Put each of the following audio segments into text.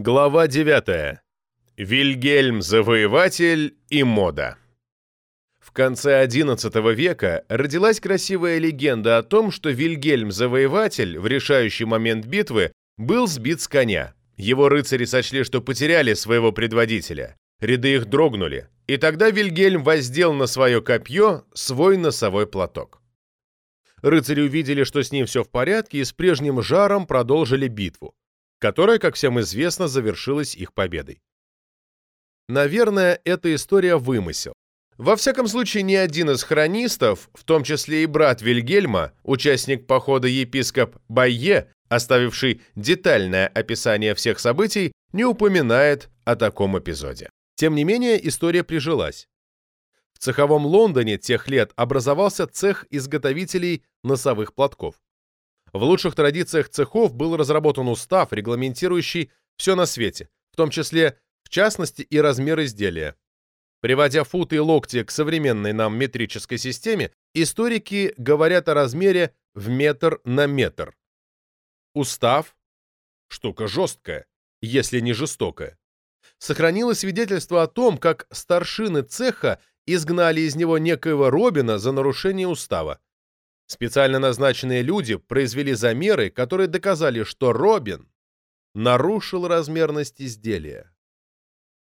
Глава 9. Вильгельм Завоеватель и мода. В конце XI века родилась красивая легенда о том, что Вильгельм Завоеватель в решающий момент битвы был сбит с коня. Его рыцари сочли, что потеряли своего предводителя. Ряды их дрогнули, и тогда Вильгельм воздел на свое копье свой носовой платок. Рыцари увидели, что с ним все в порядке, и с прежним жаром продолжили битву которая, как всем известно, завершилась их победой. Наверное, эта история вымысел. Во всяком случае, ни один из хронистов, в том числе и брат Вильгельма, участник похода епископ Байе, оставивший детальное описание всех событий, не упоминает о таком эпизоде. Тем не менее, история прижилась. В цеховом Лондоне тех лет образовался цех изготовителей носовых платков. В лучших традициях цехов был разработан устав, регламентирующий все на свете, в том числе, в частности, и размер изделия. Приводя футы и локти к современной нам метрической системе, историки говорят о размере в метр на метр. Устав – штука жесткая, если не жестокая. Сохранилось свидетельство о том, как старшины цеха изгнали из него некоего Робина за нарушение устава. Специально назначенные люди произвели замеры, которые доказали, что Робин нарушил размерность изделия.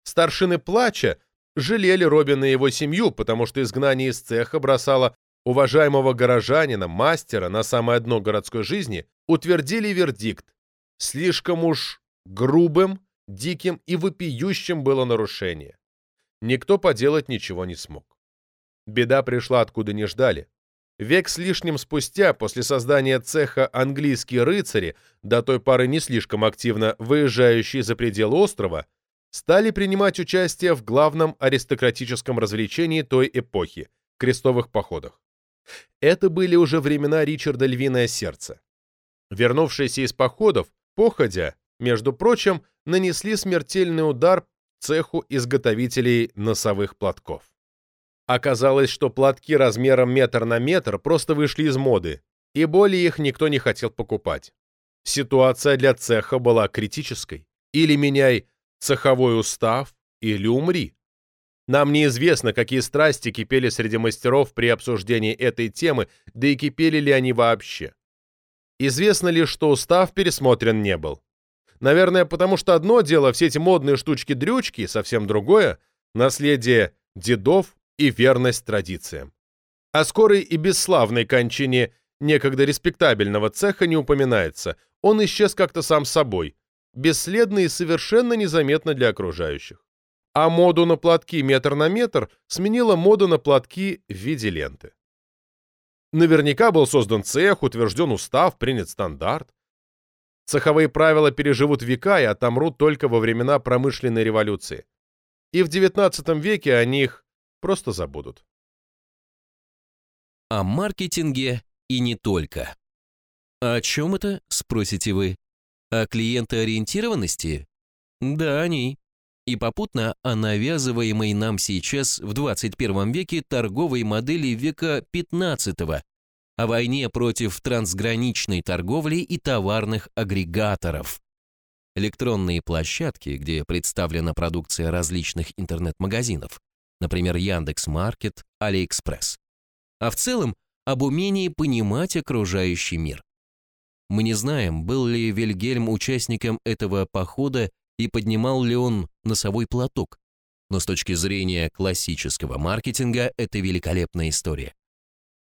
Старшины плача жалели Робина и его семью, потому что изгнание из цеха бросало уважаемого горожанина, мастера на самое дно городской жизни, утвердили вердикт. Слишком уж грубым, диким и вопиющим было нарушение. Никто поделать ничего не смог. Беда пришла откуда не ждали. Век с лишним спустя, после создания цеха английские рыцари, до той поры не слишком активно выезжающие за пределы острова, стали принимать участие в главном аристократическом развлечении той эпохи – крестовых походах. Это были уже времена Ричарда Львиное Сердце. Вернувшиеся из походов, походя, между прочим, нанесли смертельный удар цеху изготовителей носовых платков. Оказалось, что платки размером метр на метр просто вышли из моды, и более их никто не хотел покупать. Ситуация для цеха была критической. Или меняй цеховой устав, или умри. Нам неизвестно, какие страсти кипели среди мастеров при обсуждении этой темы, да и кипели ли они вообще. Известно ли, что устав пересмотрен не был. Наверное, потому что одно дело все эти модные штучки-дрючки, совсем другое — наследие дедов и верность традициям. О скорой и бесславной кончине некогда респектабельного цеха не упоминается, он исчез как-то сам собой, бесследно и совершенно незаметно для окружающих. А моду на платки метр на метр сменила мода на платки в виде ленты. Наверняка был создан цех, утвержден устав, принят стандарт. Цеховые правила переживут века и отомрут только во времена промышленной революции. И в XIX веке о них просто забудут. О маркетинге и не только. О чем это, спросите вы? О клиентоориентированности? Да, о ней. И попутно о навязываемой нам сейчас в 21 веке торговой модели века 15 о войне против трансграничной торговли и товарных агрегаторов. Электронные площадки, где представлена продукция различных интернет-магазинов, например, Яндекс.Маркет, Алиэкспресс. А в целом об умении понимать окружающий мир. Мы не знаем, был ли Вильгельм участником этого похода и поднимал ли он носовой платок, но с точки зрения классического маркетинга это великолепная история.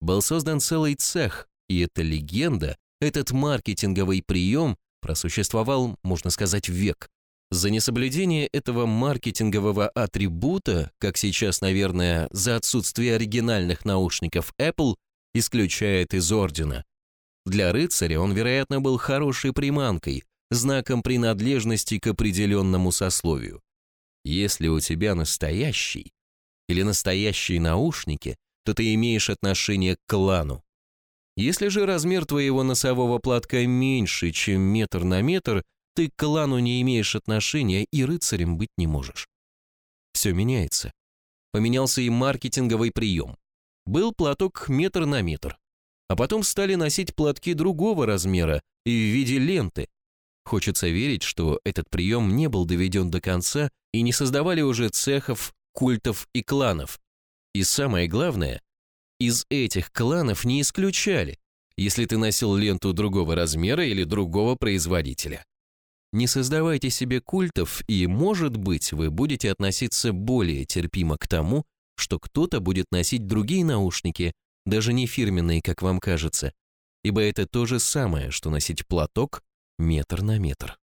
Был создан целый цех, и эта легенда, этот маркетинговый прием просуществовал, можно сказать, век. За несоблюдение этого маркетингового атрибута, как сейчас, наверное, за отсутствие оригинальных наушников Apple, исключает из ордена. Для рыцаря он, вероятно, был хорошей приманкой, знаком принадлежности к определенному сословию. Если у тебя настоящий или настоящие наушники, то ты имеешь отношение к клану. Если же размер твоего носового платка меньше, чем метр на метр, ты к клану не имеешь отношения и рыцарем быть не можешь. Все меняется. Поменялся и маркетинговый прием. Был платок метр на метр. А потом стали носить платки другого размера и в виде ленты. Хочется верить, что этот прием не был доведен до конца и не создавали уже цехов, культов и кланов. И самое главное, из этих кланов не исключали, если ты носил ленту другого размера или другого производителя. Не создавайте себе культов, и, может быть, вы будете относиться более терпимо к тому, что кто-то будет носить другие наушники, даже не фирменные, как вам кажется, ибо это то же самое, что носить платок метр на метр.